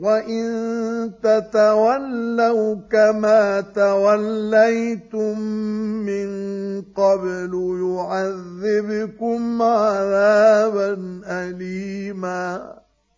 وإن تتولوا كما توليتم من قبل يعذبكم عذابا أليماً